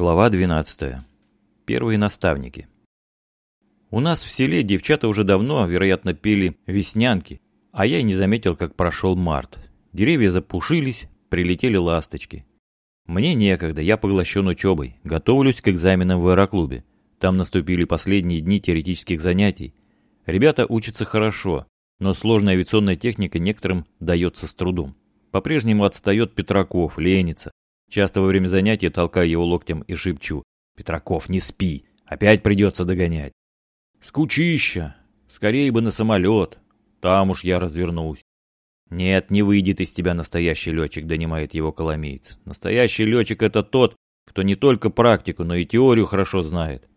Глава 12. Первые наставники. У нас в селе девчата уже давно, вероятно, пели веснянки, а я и не заметил, как прошел март. Деревья запушились, прилетели ласточки. Мне некогда, я поглощен учебой, готовлюсь к экзаменам в аэроклубе. Там наступили последние дни теоретических занятий. Ребята учатся хорошо, но сложная авиационная техника некоторым дается с трудом. По-прежнему отстает Петраков, ленится. Часто во время занятий толкаю его локтем и шепчу. «Петраков, не спи! Опять придется догонять!» «Скучища! Скорее бы на самолет! Там уж я развернусь!» «Нет, не выйдет из тебя настоящий летчик», — донимает его коломеец. «Настоящий летчик — это тот, кто не только практику, но и теорию хорошо знает».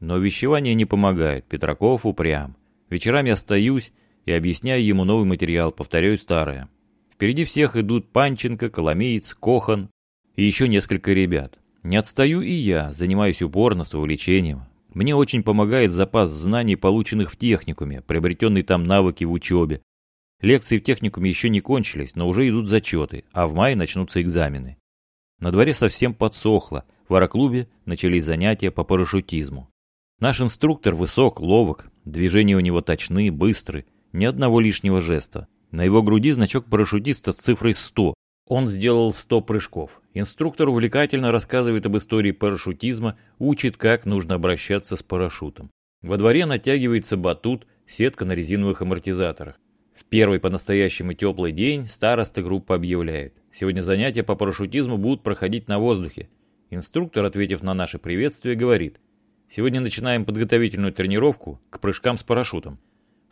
Но вещевание не помогает, Петраков упрям. Вечерами остаюсь и объясняю ему новый материал, повторяю старое. Впереди всех идут Панченко, Коломеец, Кохан, и еще несколько ребят. Не отстаю и я, занимаюсь упорно, с увлечением. Мне очень помогает запас знаний, полученных в техникуме, приобретенные там навыки в учебе. Лекции в техникуме еще не кончились, но уже идут зачеты, а в мае начнутся экзамены. На дворе совсем подсохло, в аэроклубе начались занятия по парашютизму. Наш инструктор высок, ловок, движения у него точны, быстры, ни одного лишнего жеста. На его груди значок парашютиста с цифрой 100, он сделал 100 прыжков. Инструктор увлекательно рассказывает об истории парашютизма, учит, как нужно обращаться с парашютом. Во дворе натягивается батут, сетка на резиновых амортизаторах. В первый по-настоящему теплый день староста группы объявляет. Сегодня занятия по парашютизму будут проходить на воздухе. Инструктор, ответив на наше приветствие, говорит. Сегодня начинаем подготовительную тренировку к прыжкам с парашютом.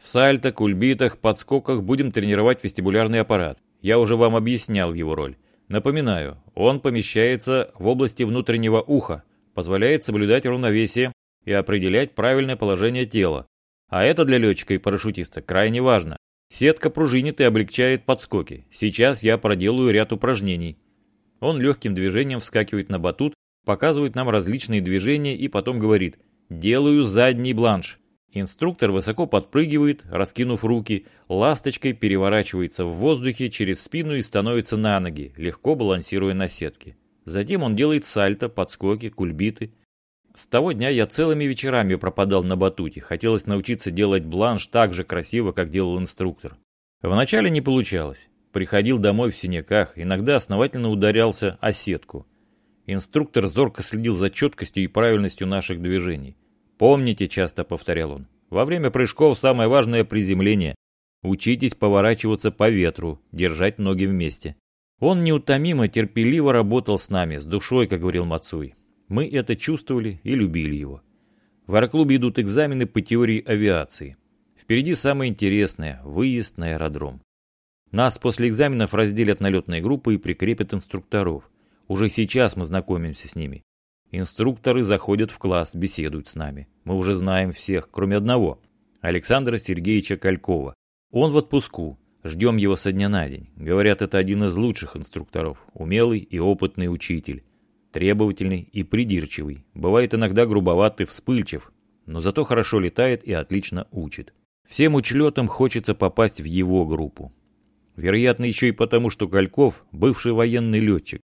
В сальто, кульбитах, подскоках будем тренировать вестибулярный аппарат. Я уже вам объяснял его роль. Напоминаю, он помещается в области внутреннего уха, позволяет соблюдать равновесие и определять правильное положение тела. А это для летчика и парашютиста крайне важно. Сетка пружинит и облегчает подскоки. Сейчас я проделаю ряд упражнений. Он легким движением вскакивает на батут, показывает нам различные движения и потом говорит «делаю задний бланш». Инструктор высоко подпрыгивает, раскинув руки, ласточкой переворачивается в воздухе через спину и становится на ноги, легко балансируя на сетке. Затем он делает сальто, подскоки, кульбиты. С того дня я целыми вечерами пропадал на батуте, хотелось научиться делать бланш так же красиво, как делал инструктор. Вначале не получалось. Приходил домой в синяках, иногда основательно ударялся о сетку. Инструктор зорко следил за четкостью и правильностью наших движений. «Помните», — часто повторял он, — «во время прыжков самое важное приземление. Учитесь поворачиваться по ветру, держать ноги вместе». Он неутомимо, терпеливо работал с нами, с душой, как говорил Мацуй. Мы это чувствовали и любили его. В аэроклубе идут экзамены по теории авиации. Впереди самое интересное – выезд на аэродром. Нас после экзаменов разделят на летные группы и прикрепят инструкторов. Уже сейчас мы знакомимся с ними. Инструкторы заходят в класс, беседуют с нами. Мы уже знаем всех, кроме одного. Александра Сергеевича Калькова. Он в отпуску. Ждем его со дня на день. Говорят, это один из лучших инструкторов. Умелый и опытный учитель. Требовательный и придирчивый. Бывает иногда грубоватый, вспыльчив. Но зато хорошо летает и отлично учит. Всем учлетам хочется попасть в его группу. Вероятно, еще и потому, что Кальков – бывший военный летчик.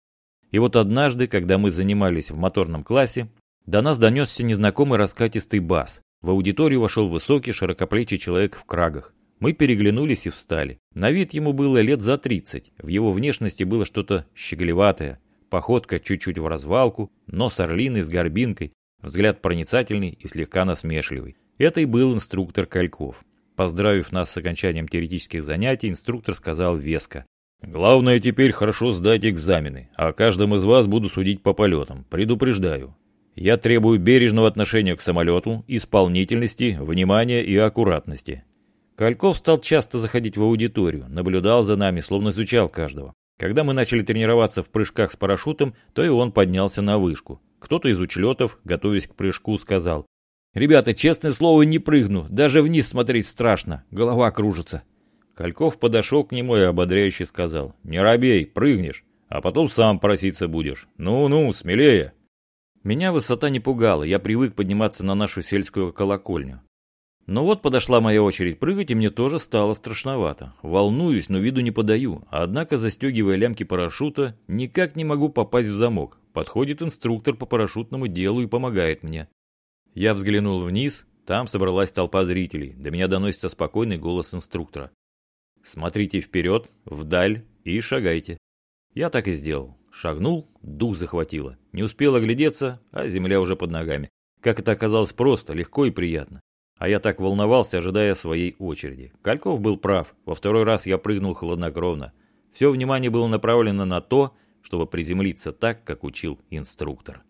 И вот однажды, когда мы занимались в моторном классе, до нас донесся незнакомый раскатистый бас. В аудиторию вошел высокий, широкоплечий человек в крагах. Мы переглянулись и встали. На вид ему было лет за 30. В его внешности было что-то щеголеватое. Походка чуть-чуть в развалку, нос орлиный с горбинкой, взгляд проницательный и слегка насмешливый. Это и был инструктор Кальков. Поздравив нас с окончанием теоретических занятий, инструктор сказал веско. Главное теперь хорошо сдать экзамены, а о каждом из вас буду судить по полетам, предупреждаю. Я требую бережного отношения к самолету, исполнительности, внимания и аккуратности. Кальков стал часто заходить в аудиторию, наблюдал за нами, словно изучал каждого. Когда мы начали тренироваться в прыжках с парашютом, то и он поднялся на вышку. Кто-то из учлетов, готовясь к прыжку, сказал, «Ребята, честное слово, не прыгну, даже вниз смотреть страшно, голова кружится». Кальков подошел к нему и ободряюще сказал, «Не робей, прыгнешь, а потом сам проситься будешь. Ну-ну, смелее!» Меня высота не пугала, я привык подниматься на нашу сельскую колокольню. Но вот подошла моя очередь прыгать, и мне тоже стало страшновато. Волнуюсь, но виду не подаю, однако, застегивая лямки парашюта, никак не могу попасть в замок. подходит инструктор по парашютному делу и помогает мне. Я взглянул вниз, там собралась толпа зрителей. До меня доносится спокойный голос инструктора. Смотрите вперед, вдаль и шагайте. Я так и сделал. Шагнул, дух захватило. Не успел оглядеться, а земля уже под ногами. Как это оказалось просто, легко и приятно. А я так волновался, ожидая своей очереди. Кальков был прав. Во второй раз я прыгнул хладнокровно. Все внимание было направлено на то, чтобы приземлиться так, как учил инструктор.